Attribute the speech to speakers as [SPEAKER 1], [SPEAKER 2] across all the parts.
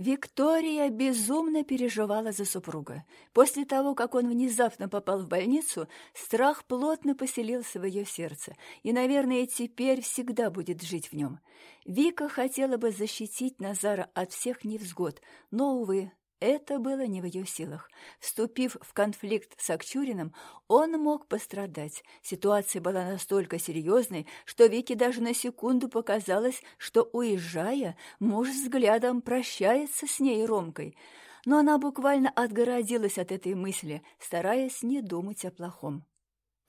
[SPEAKER 1] Виктория безумно переживала за супруга. После того, как он внезапно попал в больницу, страх плотно поселился в ее сердце и, наверное, теперь всегда будет жить в нем. Вика хотела бы защитить Назара от всех невзгод, но, увы, это было не в ее силах. Вступив в конфликт с Акчуриным, он мог пострадать. Ситуация была настолько серьезной, что Вике даже на секунду показалось, что, уезжая, муж взглядом прощается с ней Ромкой. Но она буквально отгородилась от этой мысли, стараясь не думать о плохом.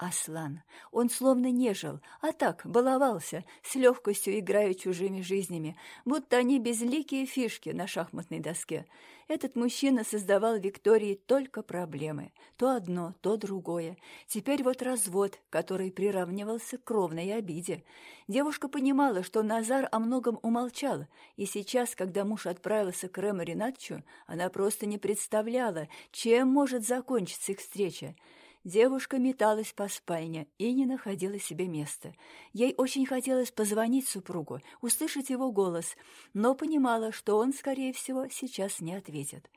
[SPEAKER 1] Аслан. Он словно не жил, а так баловался, с легкостью играя чужими жизнями, будто они безликие фишки на шахматной доске. Этот мужчина создавал Виктории только проблемы. То одно, то другое. Теперь вот развод, который приравнивался к кровной обиде. Девушка понимала, что Назар о многом умолчал, и сейчас, когда муж отправился к Рэму Ринатчу, она просто не представляла, чем может закончиться их встреча. Девушка металась по спальне и не находила себе места. Ей очень хотелось позвонить супругу, услышать его голос, но понимала, что он, скорее всего, сейчас не ответит.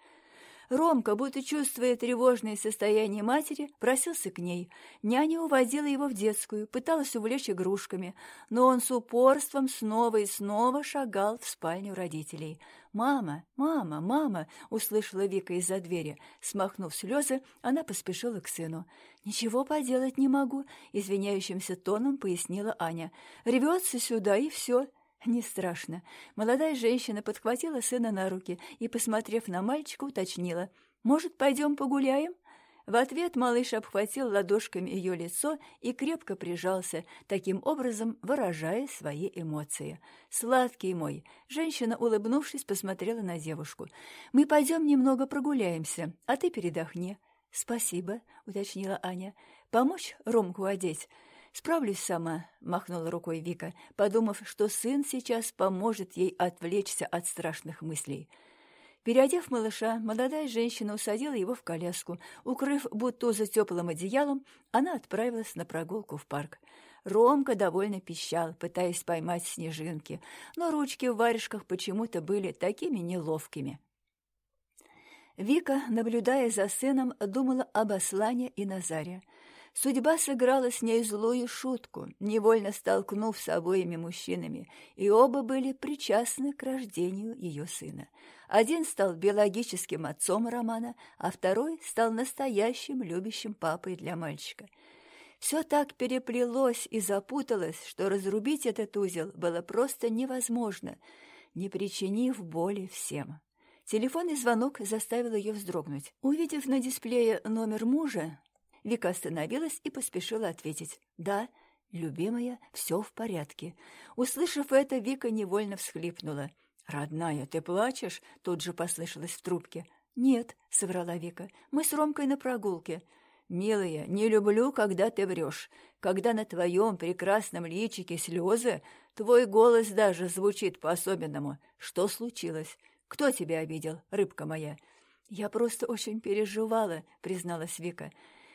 [SPEAKER 1] Ромка, будто чувствуя тревожное состояние матери, просился к ней. Няня уводила его в детскую, пыталась увлечь игрушками, но он с упорством снова и снова шагал в спальню родителей. «Мама, мама, мама!» — услышала Вика из-за двери. Смахнув слезы, она поспешила к сыну. «Ничего поделать не могу», — извиняющимся тоном пояснила Аня. «Рвется сюда, и все». Не страшно. Молодая женщина подхватила сына на руки и, посмотрев на мальчика, уточнила. «Может, пойдем погуляем?» В ответ малыш обхватил ладошками ее лицо и крепко прижался, таким образом выражая свои эмоции. «Сладкий мой!» Женщина, улыбнувшись, посмотрела на девушку. «Мы пойдем немного прогуляемся, а ты передохни». «Спасибо», — уточнила Аня. «Помочь Ромку одеть?» «Справлюсь сама», — махнула рукой Вика, подумав, что сын сейчас поможет ей отвлечься от страшных мыслей. Переодев малыша, молодая женщина усадила его в коляску. Укрыв Бутуза теплым одеялом, она отправилась на прогулку в парк. Ромка довольно пищал, пытаясь поймать снежинки, но ручки в варежках почему-то были такими неловкими. Вика, наблюдая за сыном, думала об Аслане и Назаре. Судьба сыграла с ней злую шутку, невольно столкнув с обоими мужчинами, и оба были причастны к рождению ее сына. Один стал биологическим отцом Романа, а второй стал настоящим любящим папой для мальчика. Все так переплелось и запуталось, что разрубить этот узел было просто невозможно, не причинив боли всем. Телефонный звонок заставил ее вздрогнуть. Увидев на дисплее номер мужа, Вика остановилась и поспешила ответить. «Да, любимая, все в порядке». Услышав это, Вика невольно всхлипнула. «Родная, ты плачешь?» — тут же послышалось в трубке. «Нет», — соврала Вика, — «мы с Ромкой на прогулке». «Милая, не люблю, когда ты врешь. Когда на твоем прекрасном личике слезы, твой голос даже звучит по-особенному. Что случилось? Кто тебя обидел, рыбка моя?» «Я просто очень переживала», — призналась Вика.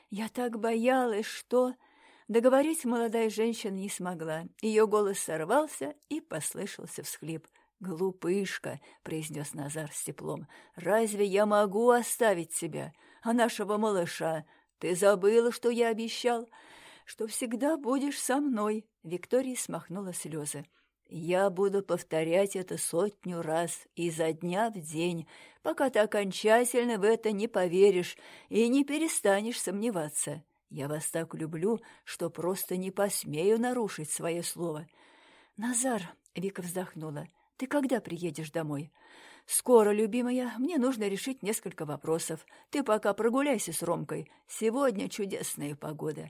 [SPEAKER 1] Я так боялась, что... Договорить молодая женщина не смогла. Ее голос сорвался, и послышался всхлип. «Глупышка», — произнес Назар с теплом, — «разве я могу оставить тебя? А нашего малыша? Ты забыла, что я обещал? Что всегда будешь со мной?» Виктория смахнула слезы. Я буду повторять это сотню раз, изо дня в день, пока ты окончательно в это не поверишь и не перестанешь сомневаться. Я вас так люблю, что просто не посмею нарушить свое слово. Назар, — Вика вздохнула, — ты когда приедешь домой? Скоро, любимая, мне нужно решить несколько вопросов. Ты пока прогуляйся с Ромкой. Сегодня чудесная погода.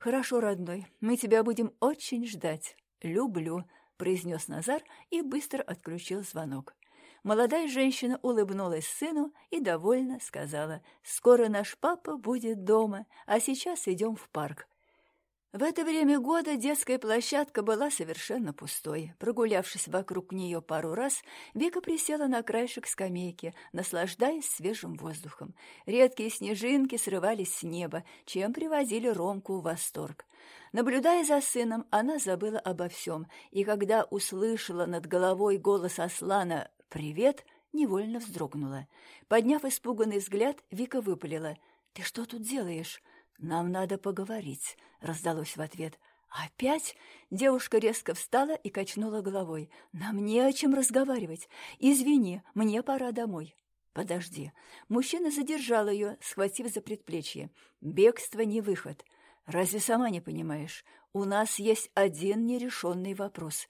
[SPEAKER 1] Хорошо, родной, мы тебя будем очень ждать. Люблю произнес Назар и быстро отключил звонок. Молодая женщина улыбнулась сыну и довольно сказала, «Скоро наш папа будет дома, а сейчас идем в парк. В это время года детская площадка была совершенно пустой. Прогулявшись вокруг нее пару раз, Вика присела на краешек скамейки, наслаждаясь свежим воздухом. Редкие снежинки срывались с неба, чем приводили Ромку в восторг. Наблюдая за сыном, она забыла обо всем, и когда услышала над головой голос Аслана «Привет!», невольно вздрогнула. Подняв испуганный взгляд, Вика выпалила. «Ты что тут делаешь?» «Нам надо поговорить», — раздалось в ответ. «Опять?» Девушка резко встала и качнула головой. «Нам не о чем разговаривать. Извини, мне пора домой». «Подожди». Мужчина задержал ее, схватив за предплечье. «Бегство не выход. Разве сама не понимаешь? У нас есть один нерешенный вопрос».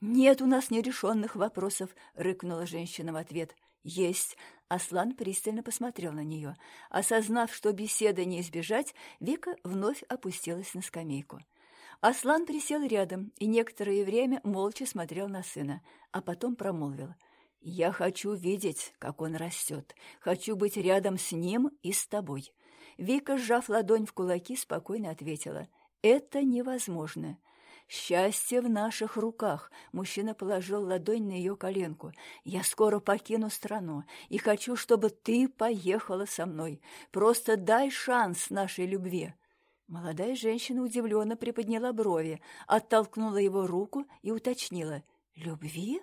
[SPEAKER 1] «Нет у нас нерешенных вопросов», — рыкнула женщина в ответ. «Есть». Аслан пристально посмотрел на нее. Осознав, что беседы не избежать, Вика вновь опустилась на скамейку. Аслан присел рядом и некоторое время молча смотрел на сына, а потом промолвил. «Я хочу видеть, как он растет. Хочу быть рядом с ним и с тобой». Вика, сжав ладонь в кулаки, спокойно ответила. «Это невозможно. «Счастье в наших руках!» Мужчина положил ладонь на ее коленку. «Я скоро покину страну и хочу, чтобы ты поехала со мной. Просто дай шанс нашей любви!» Молодая женщина удивленно приподняла брови, оттолкнула его руку и уточнила. «Любви?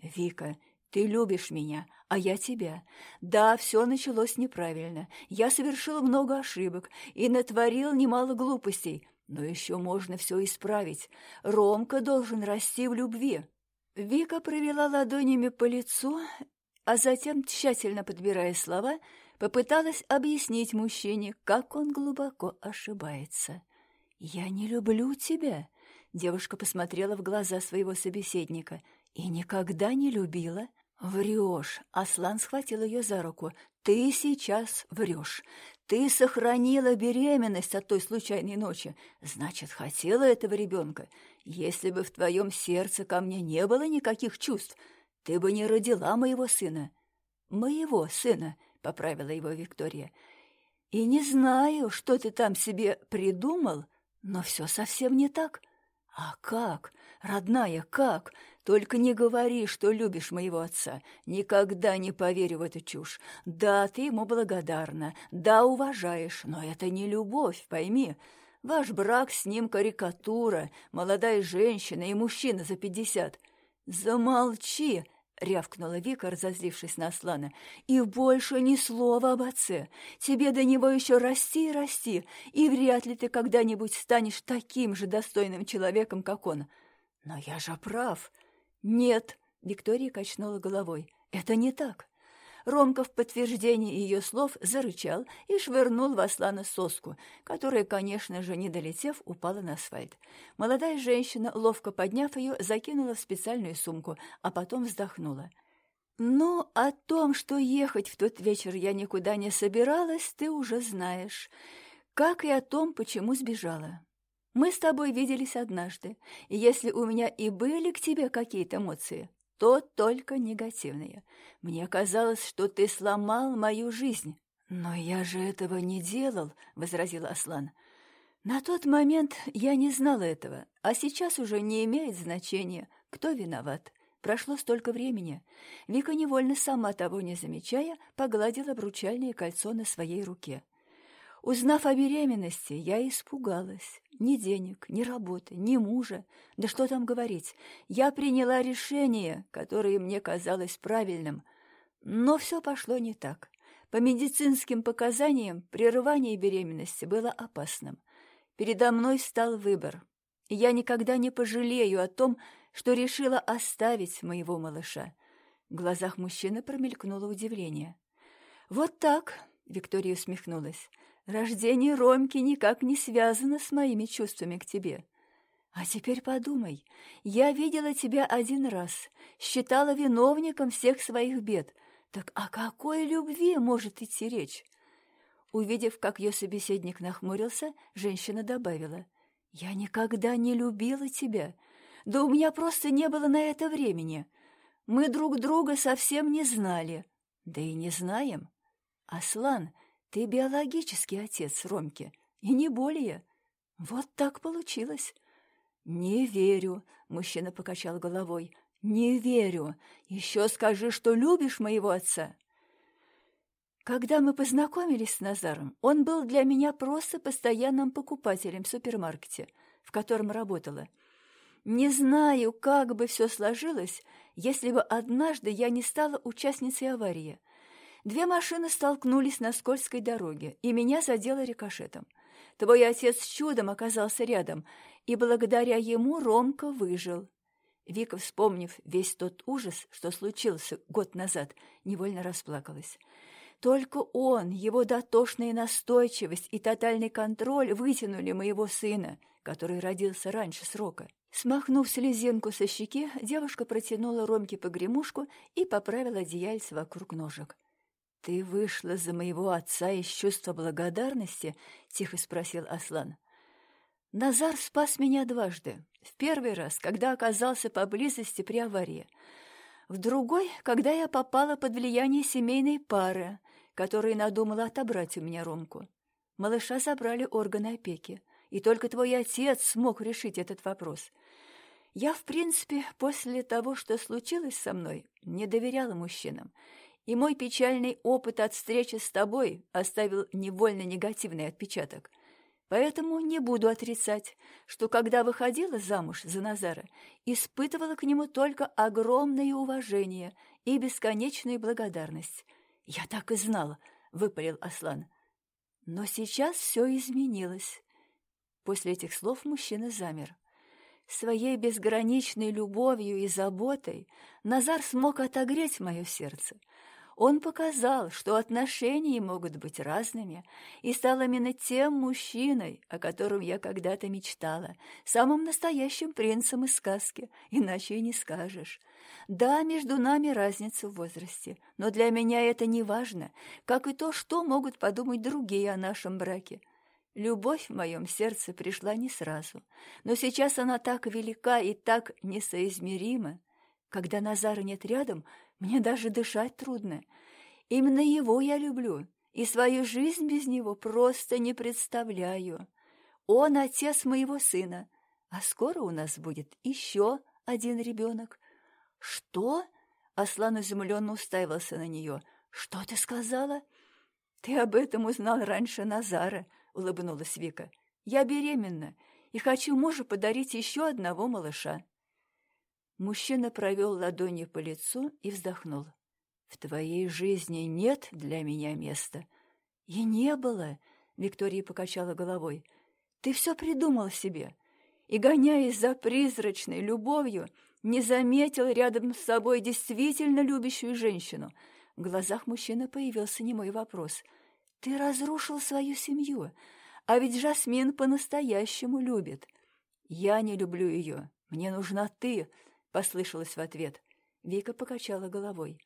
[SPEAKER 1] Вика, ты любишь меня, а я тебя. Да, все началось неправильно. Я совершил много ошибок и натворил немало глупостей, но еще можно все исправить. Ромка должен расти в любви. Вика провела ладонями по лицу, а затем, тщательно подбирая слова, попыталась объяснить мужчине, как он глубоко ошибается. «Я не люблю тебя», — девушка посмотрела в глаза своего собеседника, «и никогда не любила». «Врешь!» — Аслан схватил ее за руку. «Ты сейчас врешь. Ты сохранила беременность от той случайной ночи. Значит, хотела этого ребенка. Если бы в твоем сердце ко мне не было никаких чувств, ты бы не родила моего сына. Моего сына, — поправила его Виктория. И не знаю, что ты там себе придумал, но все совсем не так. А как? Родная, как? Только не говори, что любишь моего отца. Никогда не поверю в эту чушь. Да, ты ему благодарна, да, уважаешь, но это не любовь, пойми. Ваш брак с ним карикатура, молодая женщина и мужчина за пятьдесят. Замолчи, — рявкнула Вика, разозлившись на Аслана. «И больше ни слова об отце. Тебе до него еще расти и расти, и вряд ли ты когда-нибудь станешь таким же достойным человеком, как он. Но я же прав. «Нет», — Виктория качнула головой, — «это не так». Ромка в подтверждение ее слов зарычал и швырнул в Аслана соску, которая, конечно же, не долетев, упала на асфальт. Молодая женщина, ловко подняв ее, закинула в специальную сумку, а потом вздохнула. «Ну, о том, что ехать в тот вечер я никуда не собиралась, ты уже знаешь, как и о том, почему сбежала. Мы с тобой виделись однажды, и если у меня и были к тебе какие-то эмоции, то только негативные. Мне казалось, что ты сломал мою жизнь. Но я же этого не делал, — возразил Аслан. На тот момент я не знала этого, а сейчас уже не имеет значения, кто виноват. Прошло столько времени. Вика невольно, сама того не замечая, погладила обручальное кольцо на своей руке. Узнав о беременности, я испугалась. Ни денег, ни работы, ни мужа. Да что там говорить. Я приняла решение, которое мне казалось правильным. Но все пошло не так. По медицинским показаниям прерывание беременности было опасным. Передо мной стал выбор. И я никогда не пожалею о том, что решила оставить моего малыша. В глазах мужчины промелькнуло удивление. «Вот так», — Виктория усмехнулась, Рождение Ромки никак не связано с моими чувствами к тебе. А теперь подумай, я видела тебя один раз, считала виновником всех своих бед. Так о какой любви может идти речь? Увидев, как ее собеседник нахмурился, женщина добавила, «Я никогда не любила тебя. Да у меня просто не было на это времени. Мы друг друга совсем не знали. Да и не знаем. Аслан — ты биологический отец Ромки, и не более. Вот так получилось. Не верю, мужчина покачал головой. Не верю. Еще скажи, что любишь моего отца. Когда мы познакомились с Назаром, он был для меня просто постоянным покупателем в супермаркете, в котором работала. Не знаю, как бы все сложилось, если бы однажды я не стала участницей аварии. Две машины столкнулись на скользкой дороге, и меня задело рикошетом. Твой отец чудом оказался рядом, и благодаря ему Ромка выжил. Вика, вспомнив весь тот ужас, что случился год назад, невольно расплакалась. Только он, его дотошная настойчивость и тотальный контроль вытянули моего сына, который родился раньше срока. Смахнув слезинку со щеки, девушка протянула Ромке погремушку и поправила одеяльце вокруг ножек. «Ты вышла за моего отца из чувства благодарности?» — тихо спросил Аслан. «Назар спас меня дважды. В первый раз, когда оказался поблизости при аварии. В другой, когда я попала под влияние семейной пары, которая надумала отобрать у меня Ромку. Малыша забрали органы опеки, и только твой отец смог решить этот вопрос. Я, в принципе, после того, что случилось со мной, не доверяла мужчинам, и мой печальный опыт от встречи с тобой оставил невольно негативный отпечаток. Поэтому не буду отрицать, что когда выходила замуж за Назара, испытывала к нему только огромное уважение и бесконечную благодарность. «Я так и знала», — выпалил Аслан. Но сейчас все изменилось. После этих слов мужчина замер. Своей безграничной любовью и заботой Назар смог отогреть мое сердце. Он показал, что отношения могут быть разными, и стал именно тем мужчиной, о котором я когда-то мечтала, самым настоящим принцем из сказки, иначе и не скажешь. Да, между нами разница в возрасте, но для меня это не важно, как и то, что могут подумать другие о нашем браке. Любовь в моем сердце пришла не сразу, но сейчас она так велика и так несоизмерима. Когда Назара нет рядом, мне даже дышать трудно. Именно его я люблю, и свою жизнь без него просто не представляю. Он отец моего сына, а скоро у нас будет еще один ребенок. Что? Аслан изумленно уставился на нее. Что ты сказала? Ты об этом узнал раньше Назара, улыбнулась Вика. «Я беременна и хочу мужу подарить еще одного малыша». Мужчина провел ладонью по лицу и вздохнул. «В твоей жизни нет для меня места». «И не было», — Виктория покачала головой. «Ты все придумал себе, и, гоняясь за призрачной любовью, не заметил рядом с собой действительно любящую женщину». В глазах мужчины появился немой вопрос — ты разрушил свою семью, а ведь Жасмин по-настоящему любит. Я не люблю ее, мне нужна ты, — послышалось в ответ. Вика покачала головой.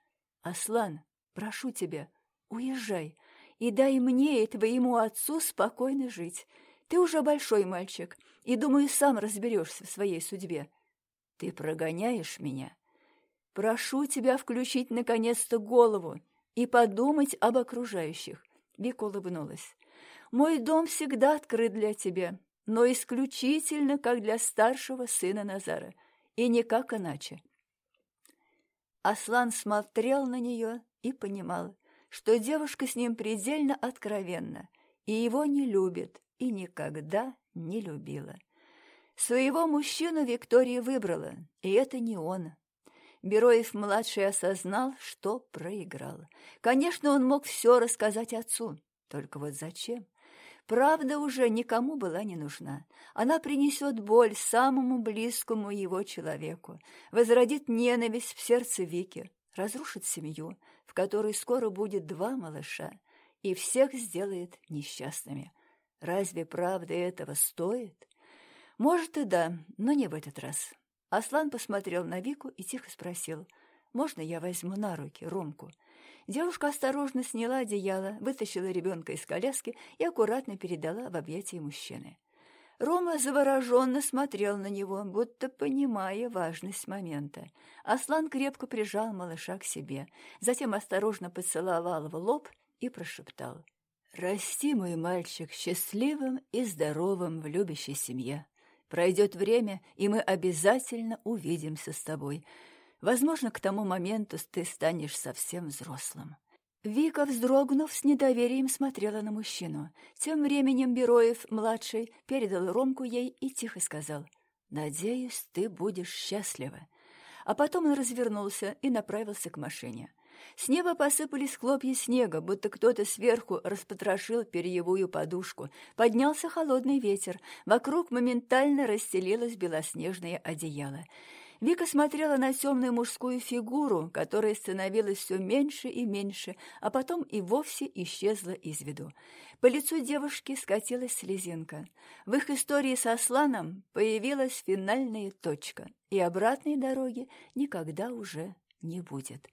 [SPEAKER 1] Аслан, прошу тебя, уезжай и дай мне и твоему отцу спокойно жить. Ты уже большой мальчик и, думаю, сам разберешься в своей судьбе. Ты прогоняешь меня? Прошу тебя включить наконец-то голову и подумать об окружающих. Вика улыбнулась. «Мой дом всегда открыт для тебя, но исключительно как для старшего сына Назара, и никак иначе». Аслан смотрел на нее и понимал, что девушка с ним предельно откровенна, и его не любит, и никогда не любила. Своего мужчину Виктория выбрала, и это не он, Бероев-младший осознал, что проиграл. Конечно, он мог все рассказать отцу, только вот зачем? Правда уже никому была не нужна. Она принесет боль самому близкому его человеку, возродит ненависть в сердце Вики, разрушит семью, в которой скоро будет два малыша, и всех сделает несчастными. Разве правда этого стоит? Может и да, но не в этот раз. Аслан посмотрел на Вику и тихо спросил, «Можно я возьму на руки Ромку?» Девушка осторожно сняла одеяло, вытащила ребенка из коляски и аккуратно передала в объятия мужчины. Рома завороженно смотрел на него, будто понимая важность момента. Аслан крепко прижал малыша к себе, затем осторожно поцеловал в лоб и прошептал. «Расти, мой мальчик, счастливым и здоровым в любящей семье. Пройдет время, и мы обязательно увидимся с тобой. Возможно, к тому моменту ты станешь совсем взрослым». Вика, вздрогнув, с недоверием смотрела на мужчину. Тем временем Бероев, младший, передал Ромку ей и тихо сказал. Надеюсь, ты будешь счастлива». А потом он развернулся и направился к машине. С неба посыпались хлопья снега, будто кто-то сверху распотрошил перьевую подушку. Поднялся холодный ветер. Вокруг моментально расстелилось белоснежное одеяло. Вика смотрела на темную мужскую фигуру, которая становилась все меньше и меньше, а потом и вовсе исчезла из виду. По лицу девушки скатилась слезинка. В их истории со Асланом появилась финальная точка, и обратной дороги никогда уже не будет.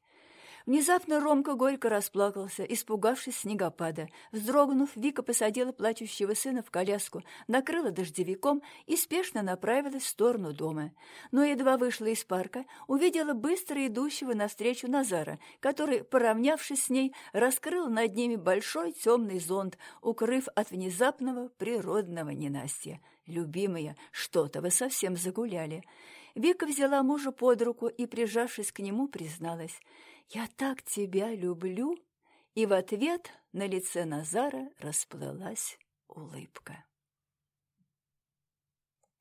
[SPEAKER 1] Внезапно Ромка горько расплакался, испугавшись снегопада. Вздрогнув, Вика посадила плачущего сына в коляску, накрыла дождевиком и спешно направилась в сторону дома. Но едва вышла из парка, увидела быстро идущего навстречу Назара, который, поравнявшись с ней, раскрыл над ними большой темный зонт, укрыв от внезапного природного ненастья. «Любимая, что-то вы совсем загуляли». Вика взяла мужа под руку и, прижавшись к нему, призналась — «Я так тебя люблю!» И в ответ на лице Назара расплылась улыбка.